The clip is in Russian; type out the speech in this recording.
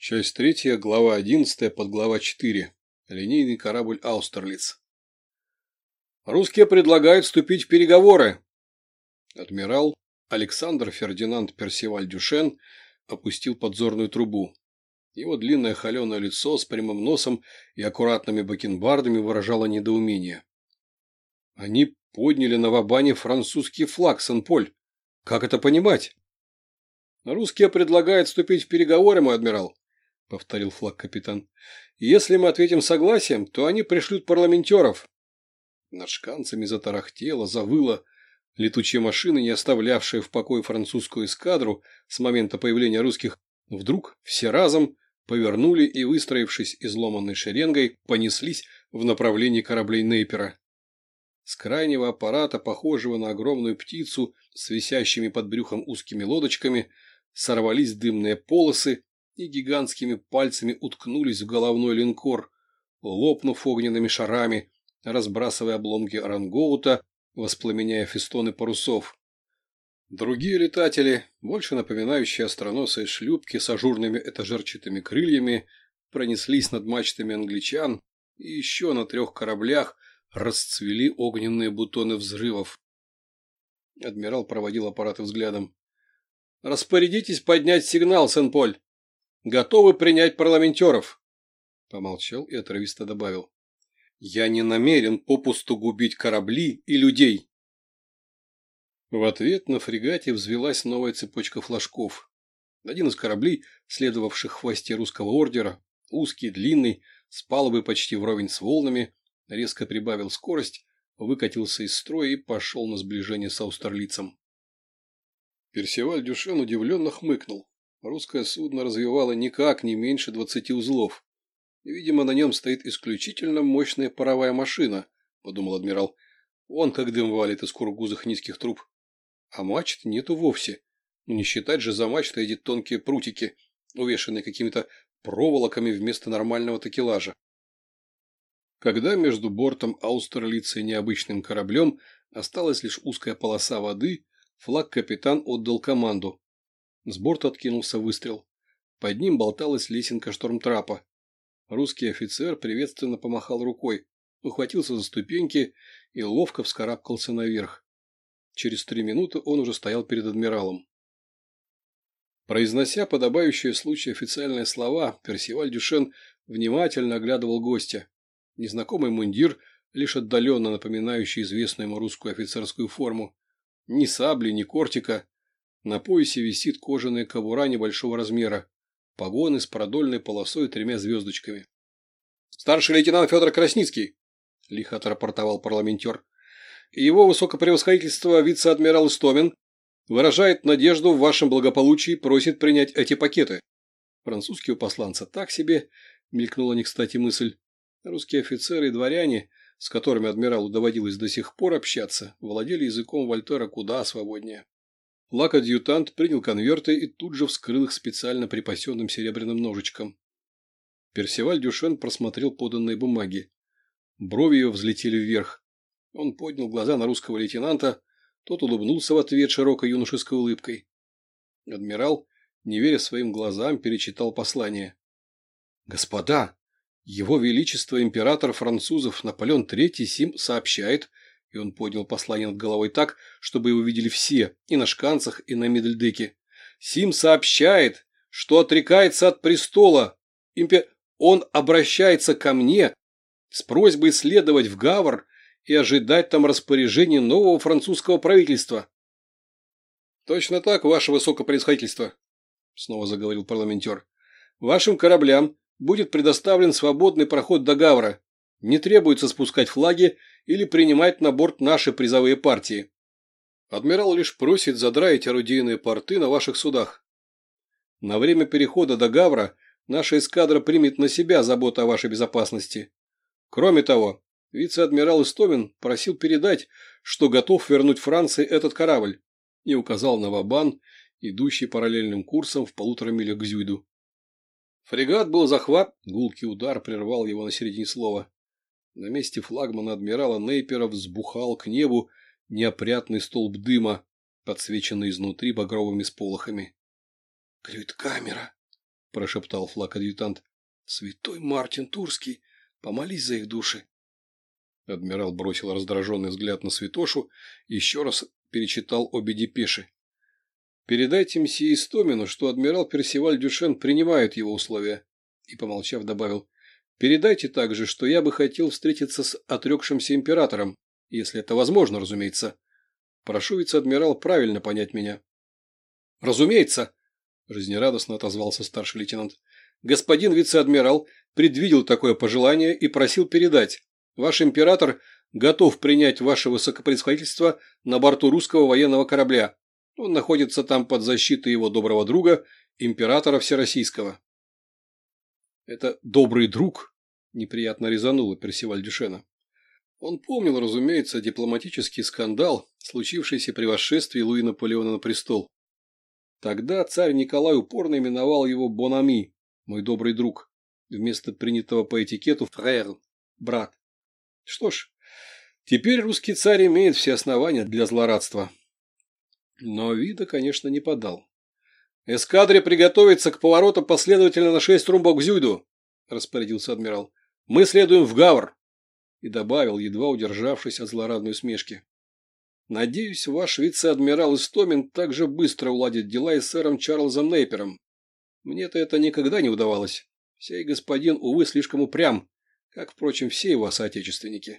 Часть третья, глава одиннадцатая, подглава четыре. Линейный корабль «Аустерлиц». Русские предлагают вступить в переговоры. Адмирал Александр Фердинанд Персиваль Дюшен опустил подзорную трубу. Его длинное холеное лицо с прямым носом и аккуратными бакенбардами выражало недоумение. Они подняли на Вабане французский флаг, Сен-Поль. Как это понимать? Русские предлагают вступить в переговоры, мой адмирал. — повторил флаг-капитан. «Если мы ответим согласием, то они пришлют парламентеров». Над шканцами затарахтело, завыло. Летучие машины, не оставлявшие в покое французскую эскадру с момента появления русских, вдруг все разом повернули и, выстроившись изломанной шеренгой, понеслись в направлении кораблей Нейпера. С крайнего аппарата, похожего на огромную птицу с висящими под брюхом узкими лодочками, сорвались дымные полосы, и гигантскими пальцами уткнулись в головной линкор, лопнув огненными шарами, разбрасывая обломки орангоута, воспламеняя фестоны парусов. Другие летатели, больше напоминающие остроносые шлюпки с ажурными этажерчатыми крыльями, пронеслись над мачтами англичан и еще на трех кораблях расцвели огненные бутоны взрывов. Адмирал проводил аппарат взглядом. «Распорядитесь поднять сигнал, Сен-Поль!» Готовы принять парламентеров. Помолчал и отрывисто добавил. Я не намерен попусту губить корабли и людей. В ответ на фрегате взвелась новая цепочка флажков. Один из кораблей, следовавших хвосте русского ордера, узкий, длинный, с палубы почти вровень с волнами, резко прибавил скорость, выкатился из строя и пошел на сближение с Аустерлицем. Персиваль Дюшен удивленно хмыкнул. Русское судно развивало никак не меньше двадцати узлов. Видимо, на нем стоит исключительно мощная паровая машина, подумал адмирал. Вон как дым валит из кургузых низких труб. А мачт нету вовсе. Ну не считать же за мачтой эти тонкие прутики, увешанные какими-то проволоками вместо нормального такелажа. Когда между бортом Аустерлица и необычным кораблем осталась лишь узкая полоса воды, флаг-капитан отдал команду. С борта откинулся выстрел. Под ним болталась лесенка штормтрапа. Русский офицер приветственно помахал рукой, ухватился за ступеньки и ловко вскарабкался наверх. Через три минуты он уже стоял перед адмиралом. Произнося подобающие случаю официальные слова, Персиваль Дюшен внимательно оглядывал гостя. Незнакомый мундир, лишь отдаленно напоминающий известную ему русскую офицерскую форму. Ни сабли, ни кортика, на поясе висит кожаная кобура небольшого размера, погоны с продольной полосой и тремя звездочками. «Старший лейтенант Федор Красницкий», – лихо отрапортовал парламентер, – «его высокопревосходительство вице-адмирал Истомин выражает надежду в вашем благополучии просит принять эти пакеты». Французские у посланца так себе, мелькнула не кстати мысль. Русские офицеры и дворяне, с которыми адмиралу доводилось до сих пор общаться, владели языком Вольтера куда свободнее. Лак-адъютант принял конверты и тут же вскрыл их специально припасенным серебряным ножичком. Персиваль Дюшен просмотрел поданные бумаги. Брови ее взлетели вверх. Он поднял глаза на русского лейтенанта, тот улыбнулся в ответ широкой юношеской улыбкой. Адмирал, не веря своим глазам, перечитал послание. «Господа, его Величество император французов Наполеон III Сим сообщает, и он поднял послание над головой так, чтобы его видели все, и на шканцах, и на Мидельдеке. Сим сообщает, что отрекается от престола. Импе... Он обращается ко мне с просьбой следовать в Гавр и ожидать там распоряжения нового французского правительства. «Точно так, ваше высокопроисходительство», — снова заговорил парламентер. «Вашим кораблям будет предоставлен свободный проход до Гавра. Не требуется спускать флаги или принимать на борт наши призовые партии. Адмирал лишь просит задраить орудийные порты на ваших судах. На время перехода до Гавра наша эскадра примет на себя заботу о вашей безопасности. Кроме того, вице-адмирал Истомин просил передать, что готов вернуть Франции этот корабль, и указал на Вабан, идущий параллельным курсом в полутора милях к Зюйду. Фрегат был захват, гулкий удар прервал его на середине слова. На месте флагмана адмирала Нейпера взбухал к небу неопрятный столб дыма, подсвеченный изнутри багровыми сполохами. «Глюет камера!» – прошептал флаг-адъютант. «Святой Мартин Турский, помолись за их души». Адмирал бросил раздраженный взгляд на Святошу и еще раз перечитал обе депеши. «Передайте мсье Истомину, что адмирал Персиваль Дюшен принимает его условия», и, помолчав, добавил, «Передайте также, что я бы хотел встретиться с отрекшимся императором, если это возможно, разумеется. Прошу вице-адмирал правильно понять меня». «Разумеется», – жизнерадостно отозвался старший лейтенант. «Господин вице-адмирал предвидел такое пожелание и просил передать. Ваш император готов принять ваше высокопредсходительство на борту русского военного корабля. Он находится там под защитой его доброго друга, императора Всероссийского. Это добрый друг неприятно резануло Персиваль Дюшена. Он помнил, разумеется, дипломатический скандал, случившийся при восшествии Луи Наполеона на престол. Тогда царь Николай упорно именовал его Бонами, мой добрый друг, вместо принятого по этикету фрère, брат. Что ж, теперь русский царь имеет все основания для злорадства. Но вида, конечно, не подал. «Эскадре приготовиться к повороту последовательно на шесть румбок к Зюйду», – распорядился адмирал. «Мы следуем в Гавр», – и добавил, едва удержавшись от злорадной усмешки. «Надеюсь, ваш вице-адмирал Истомин так же быстро уладит дела и с сэром Чарльзом Нейпером. Мне-то это никогда не удавалось. Сей господин, увы, слишком упрям, как, впрочем, все его соотечественники.